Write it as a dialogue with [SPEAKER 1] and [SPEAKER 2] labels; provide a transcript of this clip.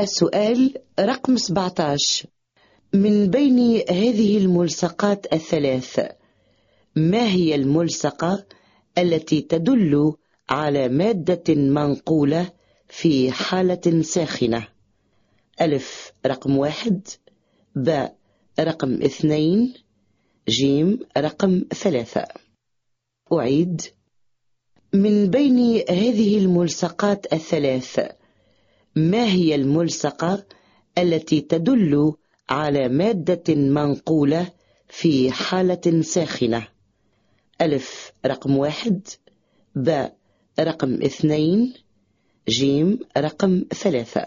[SPEAKER 1] السؤال رقم 17 من بين هذه الملصقات الثلاث ما هي الملصقة التي تدل على مادة منقولة في حالة ساخنة؟ ألف رقم واحد. باء رقم اثنين. جيم رقم ثلاثة. أعيد. من بين هذه الملصقات الثلاث ما هي الملصقة التي تدل على مادة منقولة في حالة ساخنة؟ ألف رقم واحد. باء رقم اثنين. جيم رقم ثلاثة.